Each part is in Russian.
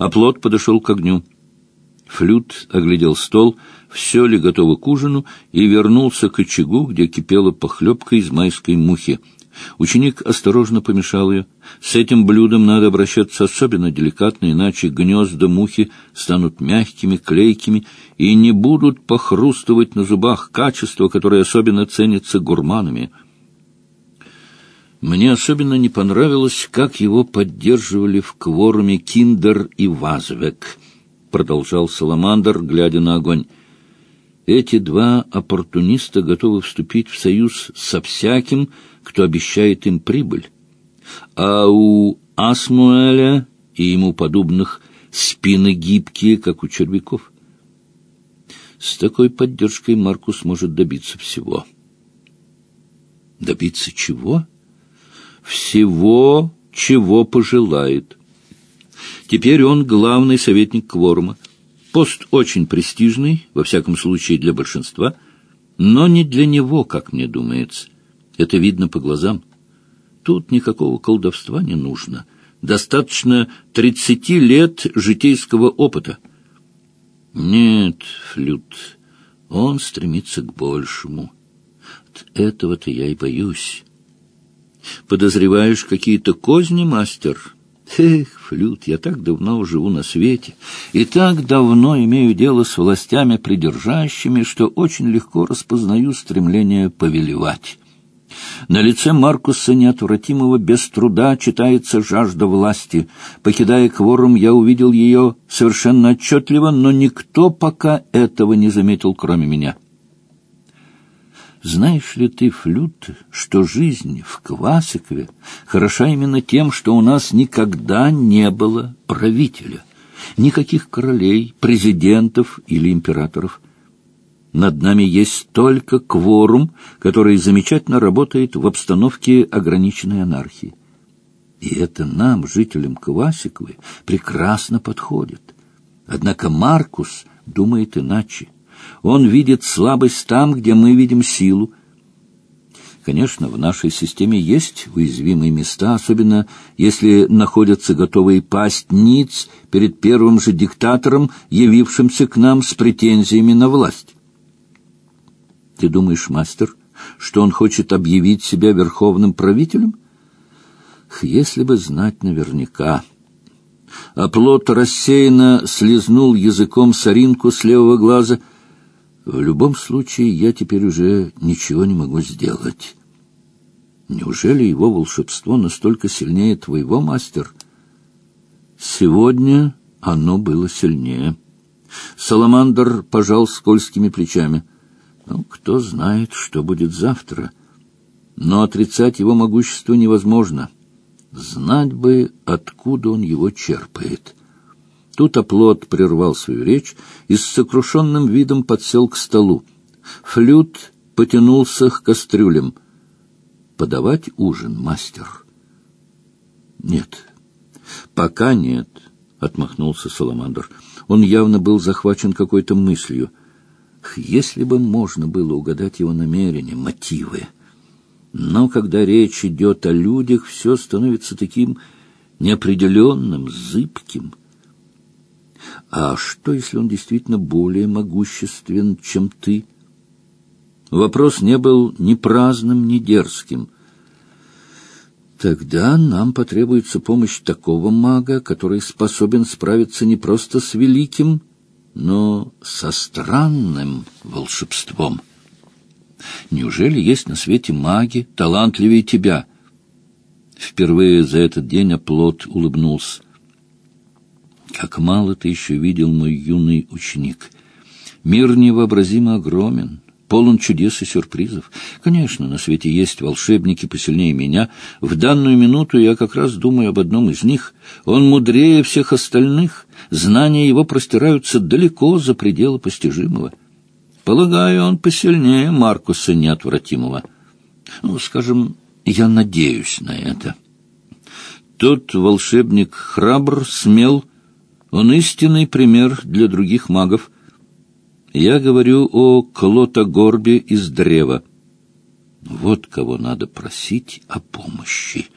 Оплот подошел к огню. Флют оглядел стол, все ли готово к ужину, и вернулся к очагу, где кипела похлебка из майской мухи. Ученик осторожно помешал ее. С этим блюдом надо обращаться особенно деликатно, иначе гнезда мухи станут мягкими, клейкими и не будут похрустывать на зубах, качество, которое особенно ценится гурманами. Мне особенно не понравилось, как его поддерживали в кворуме Киндер и Вазвек —— продолжал Саламандр, глядя на огонь. «Эти два оппортуниста готовы вступить в союз со всяким, кто обещает им прибыль. А у Асмуэля и ему подобных спины гибкие, как у червяков. С такой поддержкой Маркус может добиться всего». «Добиться чего?» «Всего, чего пожелает». Теперь он главный советник кворума. Пост очень престижный, во всяком случае для большинства, но не для него, как мне думается. Это видно по глазам. Тут никакого колдовства не нужно. Достаточно тридцати лет житейского опыта. Нет, Флют, он стремится к большему. От этого-то я и боюсь. Подозреваешь какие-то козни, мастер?» Эх, флют, я так давно живу на свете и так давно имею дело с властями придержащими, что очень легко распознаю стремление повелевать. На лице Маркуса неотвратимого без труда читается жажда власти. Покидая кворум, я увидел ее совершенно отчетливо, но никто пока этого не заметил, кроме меня. Знаешь ли ты, Флют, что жизнь в Квасикове хороша именно тем, что у нас никогда не было правителя, никаких королей, президентов или императоров. Над нами есть только кворум, который замечательно работает в обстановке ограниченной анархии. И это нам, жителям Квасиковы, прекрасно подходит. Однако Маркус думает иначе. Он видит слабость там, где мы видим силу. Конечно, в нашей системе есть уязвимые места, особенно если находятся готовые пасть ниц перед первым же диктатором, явившимся к нам с претензиями на власть. Ты думаешь, мастер, что он хочет объявить себя верховным правителем? Если бы знать наверняка. Оплот рассеянно слезнул языком соринку с левого глаза — в любом случае, я теперь уже ничего не могу сделать. Неужели его волшебство настолько сильнее твоего, мастер? Сегодня оно было сильнее. Саламандр пожал скользкими плечами. Ну, кто знает, что будет завтра. Но отрицать его могущество невозможно. Знать бы, откуда он его черпает. Тут оплот прервал свою речь и с сокрушенным видом подсел к столу. Флют потянулся к кастрюлям. «Подавать ужин, мастер?» «Нет, пока нет», — отмахнулся Саламандр. Он явно был захвачен какой-то мыслью. Если бы можно было угадать его намерения, мотивы. Но когда речь идет о людях, все становится таким неопределенным, зыбким — а что, если он действительно более могуществен, чем ты? Вопрос не был ни праздным, ни дерзким. Тогда нам потребуется помощь такого мага, который способен справиться не просто с великим, но со странным волшебством. Неужели есть на свете маги талантливее тебя? Впервые за этот день оплот улыбнулся. Как мало ты еще видел, мой юный ученик. Мир невообразимо огромен, полон чудес и сюрпризов. Конечно, на свете есть волшебники посильнее меня. В данную минуту я как раз думаю об одном из них. Он мудрее всех остальных. Знания его простираются далеко за пределы постижимого. Полагаю, он посильнее Маркуса Неотвратимого. Ну, скажем, я надеюсь на это. Тот волшебник храбр, смел он истинный пример для других магов. Я говорю о Клотогорбе из древа. Вот кого надо просить о помощи.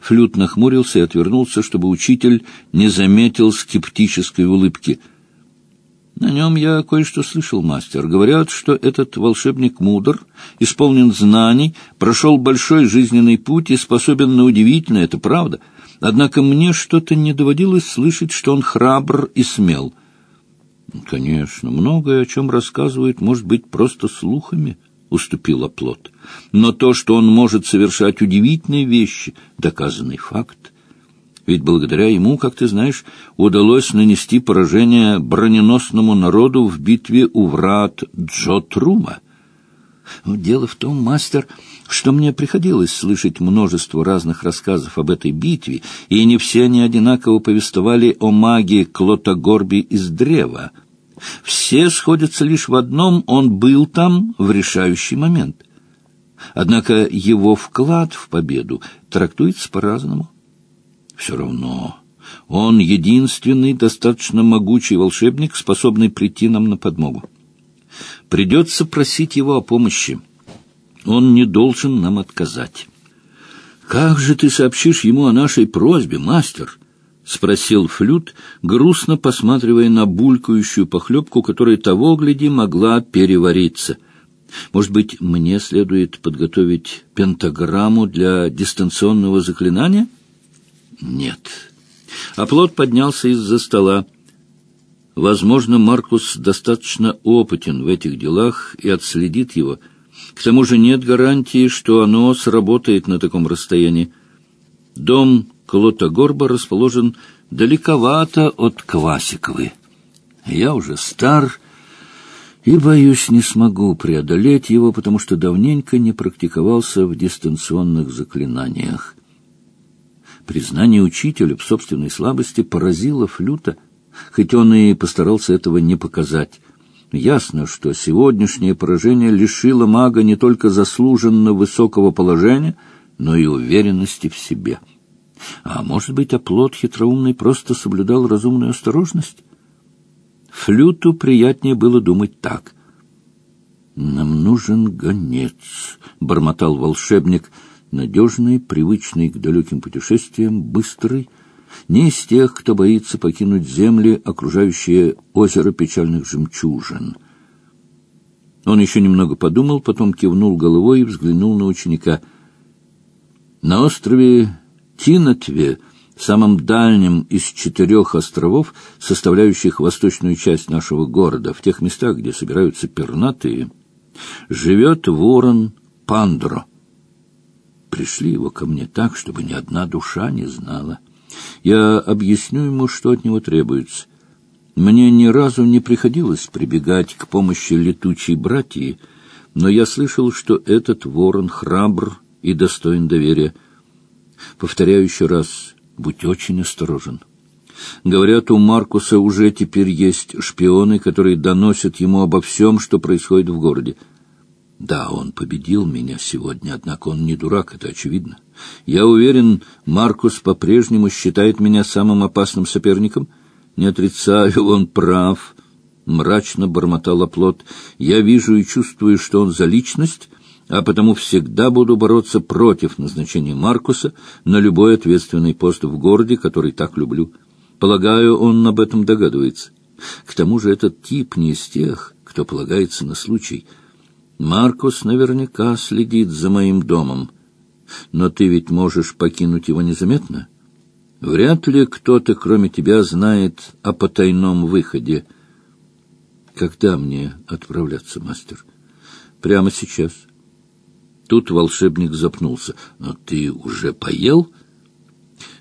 Флют нахмурился и отвернулся, чтобы учитель не заметил скептической улыбки. На нем я кое-что слышал, мастер. Говорят, что этот волшебник мудр, исполнен знаний, прошел большой жизненный путь и способен на удивительное, это правда. Однако мне что-то не доводилось слышать, что он храбр и смел. Конечно, многое, о чем рассказывают, может быть просто слухами, — уступил оплот. Но то, что он может совершать удивительные вещи, — доказанный факт. Ведь благодаря ему, как ты знаешь, удалось нанести поражение броненосному народу в битве у врат Джотрума. Дело в том, мастер, что мне приходилось слышать множество разных рассказов об этой битве, и не все они одинаково повествовали о магии Клотогорби из древа. Все сходятся лишь в одном — он был там в решающий момент. Однако его вклад в победу трактуется по-разному. Все равно он единственный достаточно могучий волшебник, способный прийти нам на подмогу. Придется просить его о помощи. Он не должен нам отказать. «Как же ты сообщишь ему о нашей просьбе, мастер?» — спросил Флют, грустно посматривая на булькающую похлебку, которая того, гляди, могла перевариться. «Может быть, мне следует подготовить пентаграмму для дистанционного заклинания?» нет. Оплот поднялся из-за стола. Возможно, Маркус достаточно опытен в этих делах и отследит его. К тому же нет гарантии, что оно сработает на таком расстоянии. Дом Клотогорба расположен далековато от Квасиковы. Я уже стар и, боюсь, не смогу преодолеть его, потому что давненько не практиковался в дистанционных заклинаниях. Признание учителя в собственной слабости поразило Флюта, хоть он и постарался этого не показать. Ясно, что сегодняшнее поражение лишило мага не только заслуженно высокого положения, но и уверенности в себе. А может быть, оплот хитроумный просто соблюдал разумную осторожность? Флюту приятнее было думать так. «Нам нужен гонец», — бормотал волшебник, — надежный, привычный к далеким путешествиям, быстрый, не из тех, кто боится покинуть земли, окружающие озеро печальных жемчужин. Он еще немного подумал, потом кивнул головой и взглянул на ученика. На острове Тинотве, самом дальнем из четырех островов, составляющих восточную часть нашего города, в тех местах, где собираются пернатые, живет ворон Пандро — пришли его ко мне так, чтобы ни одна душа не знала. Я объясню ему, что от него требуется. Мне ни разу не приходилось прибегать к помощи летучей братьи, но я слышал, что этот ворон храбр и достоин доверия. Повторяю еще раз, будь очень осторожен. Говорят, у Маркуса уже теперь есть шпионы, которые доносят ему обо всем, что происходит в городе. Да, он победил меня сегодня, однако он не дурак, это очевидно. Я уверен, Маркус по-прежнему считает меня самым опасным соперником. Не отрицаю, он прав. Мрачно бормотал оплот. Я вижу и чувствую, что он за личность, а потому всегда буду бороться против назначения Маркуса на любой ответственный пост в городе, который так люблю. Полагаю, он об этом догадывается. К тому же этот тип не из тех, кто полагается на случай — Маркус наверняка следит за моим домом. Но ты ведь можешь покинуть его незаметно? Вряд ли кто-то, кроме тебя, знает о потайном выходе. Когда мне отправляться, мастер? Прямо сейчас. Тут волшебник запнулся. Но ты уже поел?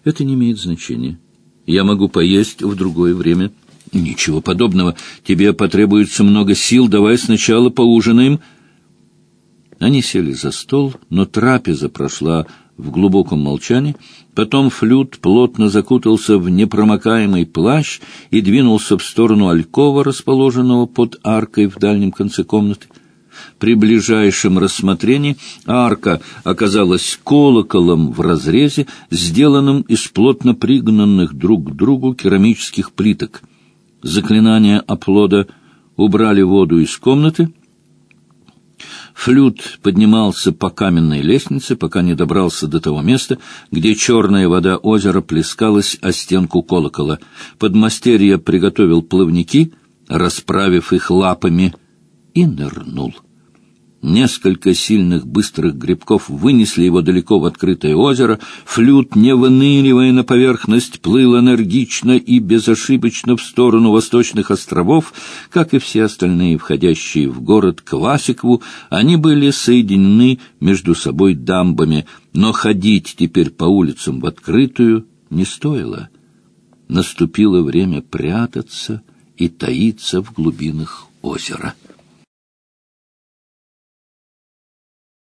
Это не имеет значения. Я могу поесть в другое время. Ничего подобного. Тебе потребуется много сил. Давай сначала поужинаем. Они сели за стол, но трапеза прошла в глубоком молчании. Потом флют плотно закутался в непромокаемый плащ и двинулся в сторону алькова, расположенного под аркой в дальнем конце комнаты. При ближайшем рассмотрении арка оказалась колоколом в разрезе, сделанным из плотно пригнанных друг к другу керамических плиток. Заклинание оплода убрали воду из комнаты — Флют поднимался по каменной лестнице, пока не добрался до того места, где черная вода озера плескалась о стенку колокола. Подмастерье приготовил плавники, расправив их лапами, и нырнул. Несколько сильных быстрых грибков вынесли его далеко в открытое озеро. Флют, не выныривая на поверхность, плыл энергично и безошибочно в сторону восточных островов. Как и все остальные, входящие в город Квасикву, они были соединены между собой дамбами, но ходить теперь по улицам в открытую не стоило. Наступило время прятаться и таиться в глубинах озера.